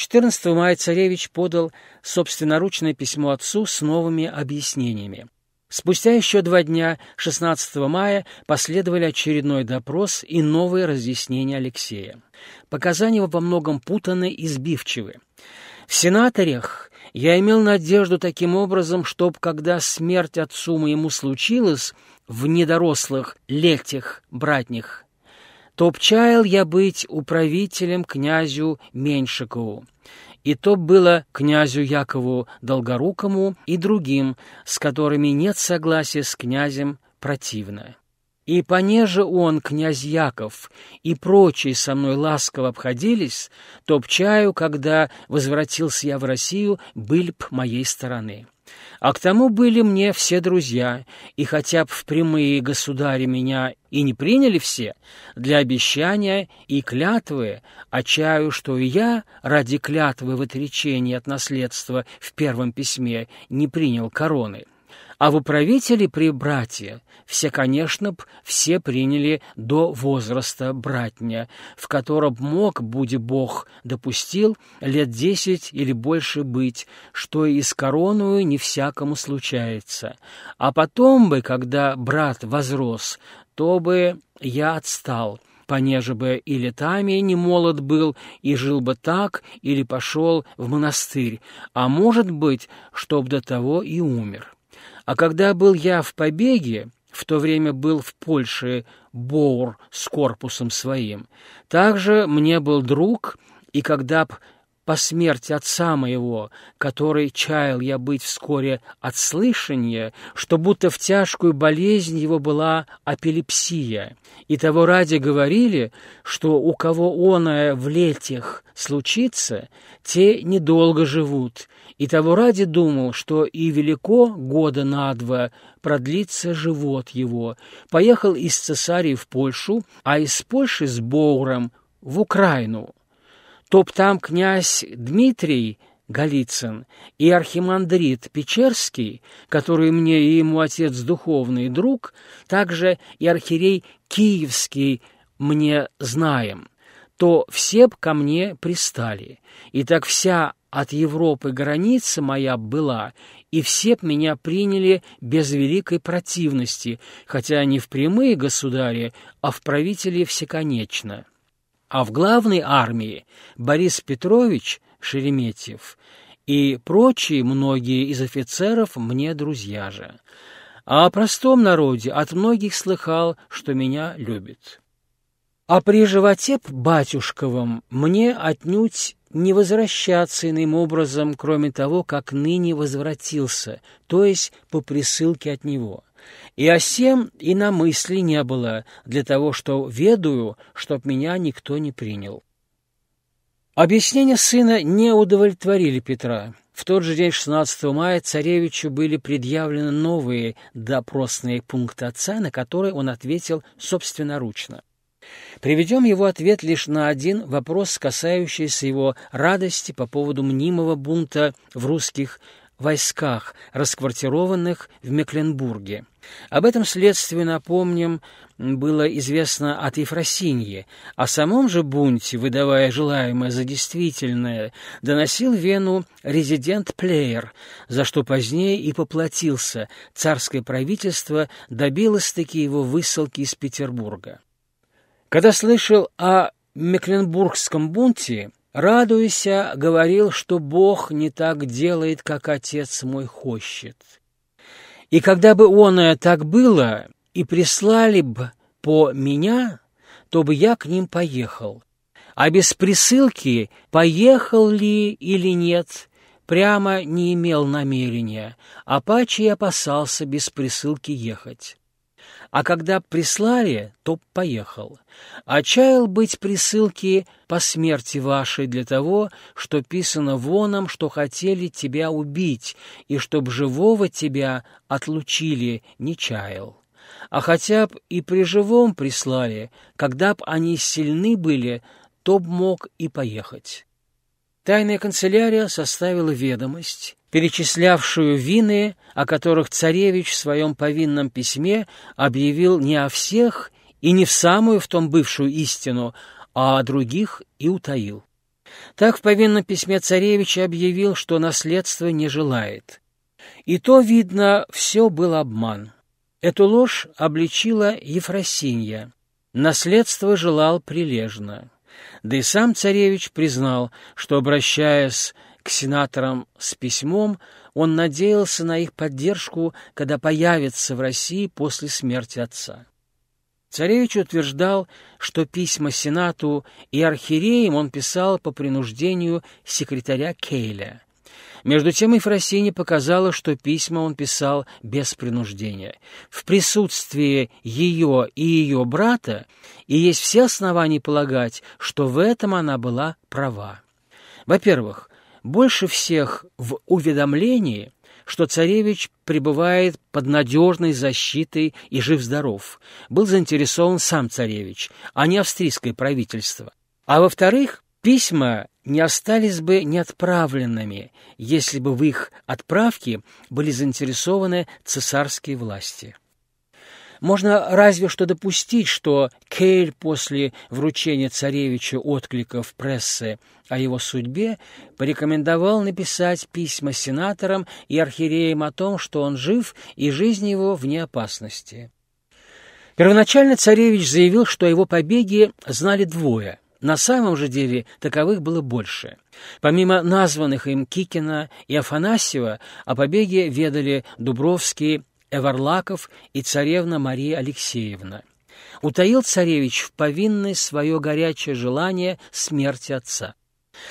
14 мая царевич подал собственноручное письмо отцу с новыми объяснениями. Спустя еще два дня, 16 мая, последовали очередной допрос и новые разъяснения Алексея. Показания его во многом путаны и сбивчивы. В сенаторях я имел надежду таким образом, чтоб, когда смерть отцу моему случилась в недорослых летях братних, то обчаял я быть управителем князю Меньшикову и то было князю Якову Долгорукому и другим, с которыми нет согласия с князем противно. И понеже он, князь Яков, и прочие со мной ласково обходились, то чаю, когда возвратился я в Россию, были б моей стороны. А к тому были мне все друзья, и хотя б в прямые государи меня и не приняли все, для обещания и клятвы, отчаю, что и я ради клятвы в отречении от наследства в первом письме не принял короны. А в управители при братья все, конечно б, все приняли до возраста братня, в котором мог, буди Бог, допустил лет десять или больше быть, что и с короную не всякому случается. А потом бы, когда брат возрос, то бы я отстал, понеже бы и летами не молод был, и жил бы так, или пошел в монастырь, а может быть, чтоб до того и умер». А когда был я в побеге, в то время был в Польше Боур с корпусом своим, также мне был друг, и когда б по смерти отца моего, который чаял я быть вскоре от слышания, что будто в тяжкую болезнь его была апелепсия, и того ради говорили, что у кого оное в летях случится, те недолго живут, и того ради думал, что и велико года на два продлится живот его. Поехал из Цесарии в Польшу, а из Польши с Боуром в Украину. Топ там князь Дмитрий Голицын и архимандрит Печерский, который мне и ему отец духовный друг, также и архиерей Киевский мне знаем, то все б ко мне пристали. И так вся от Европы граница моя была, и все б меня приняли без великой противности, хотя не в прямые государи, а в правители всеконечно. А в главной армии Борис Петрович Шереметьев и прочие многие из офицеров мне друзья же. А о простом народе от многих слыхал, что меня любит. А при животе батюшковом мне отнюдь не возвращаться иным образом, кроме того, как ныне возвратился, то есть по присылке от него. И о сем и на мысли не было, для того, что ведаю, чтоб меня никто не принял. Объяснения сына не удовлетворили Петра. В тот же день, 16 мая, царевичу были предъявлены новые допросные пункты отца, на которые он ответил собственноручно. Приведем его ответ лишь на один вопрос, касающийся его радости по поводу мнимого бунта в русских войсках, расквартированных в Мекленбурге. Об этом следствии, напомним, было известно от Ефросиньи. О самом же бунте, выдавая желаемое за действительное, доносил Вену резидент-плеер, за что позднее и поплатился. Царское правительство добилось-таки его высылки из Петербурга. Когда слышал о Мекленбургском бунте, радуйся, говорил, что Бог не так делает, как Отец мой хочет. И когда бы оное так было, и прислали бы по меня, то бы я к ним поехал. А без присылки, поехал ли или нет, прямо не имел намерения, а паче опасался без присылки ехать. А когда прислали, то поехал. Отчаял быть присылки по смерти вашей для того, что писано воном, что хотели тебя убить, и чтоб живого тебя отлучили, не чаял. А хотя б и при живом прислали, когда б они сильны были, то б мог и поехать. Тайная канцелярия составила ведомость, перечислявшую вины, о которых царевич в своем повинном письме объявил не о всех и не в самую в том бывшую истину, а о других и утаил. Так в повинном письме царевич объявил, что наследство не желает. И то, видно, все был обман. Эту ложь обличила Ефросинья. Наследство желал прилежно. Да и сам царевич признал, что, обращаясь к сенаторам с письмом, он надеялся на их поддержку, когда появится в России после смерти отца. Царевич утверждал, что письма Сенату и архиереям он писал по принуждению секретаря Кейля. Между тем Ефросине показала, что письма он писал без принуждения. В присутствии ее и ее брата и есть все основания полагать, что в этом она была права. Во-первых, больше всех в уведомлении, что царевич пребывает под надежной защитой и жив-здоров, был заинтересован сам царевич, а не австрийское правительство. А во-вторых, письма не остались бы неотправленными, если бы в их отправке были заинтересованы цесарские власти. Можно разве что допустить, что Кейль после вручения царевичу откликов прессы о его судьбе порекомендовал написать письма сенаторам и архиереям о том, что он жив и жизнь его вне опасности. Первоначально царевич заявил, что о его побеге знали двое. На самом же деле таковых было больше. Помимо названных им Кикина и Афанасьева, о побеге ведали Дубровский Эварлаков и царевна Мария Алексеевна. Утаил царевич в повинной свое горячее желание смерти отца.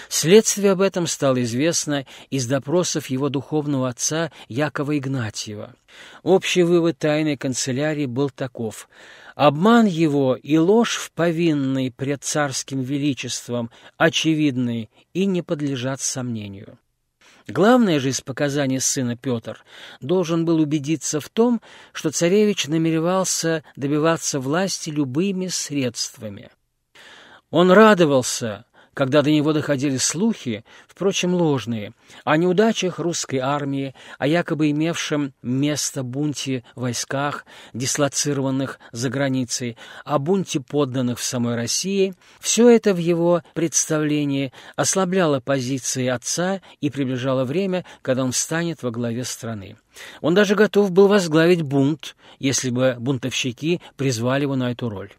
Следствие об этом стало известно из допросов его духовного отца Якова Игнатьева. Общий вывод тайной канцелярии был таков. Обман его и ложь в повинной пред царским величеством очевидны и не подлежат сомнению. Главное же из показаний сына Петр должен был убедиться в том, что царевич намеревался добиваться власти любыми средствами. Он радовался, когда до него доходили слухи, впрочем, ложные, о неудачах русской армии, о якобы имевшем место бунте войсках, дислоцированных за границей, о бунте подданных в самой России, все это в его представлении ослабляло позиции отца и приближало время, когда он станет во главе страны. Он даже готов был возглавить бунт, если бы бунтовщики призвали его на эту роль.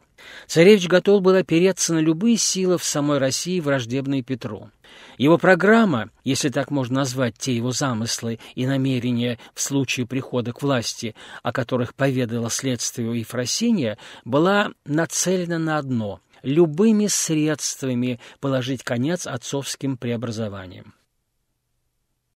Царевич готов был опереться на любые силы в самой России, враждебные Петру. Его программа, если так можно назвать те его замыслы и намерения в случае прихода к власти, о которых поведало следствие Ефросинья, была нацелена на одно — любыми средствами положить конец отцовским преобразованиям.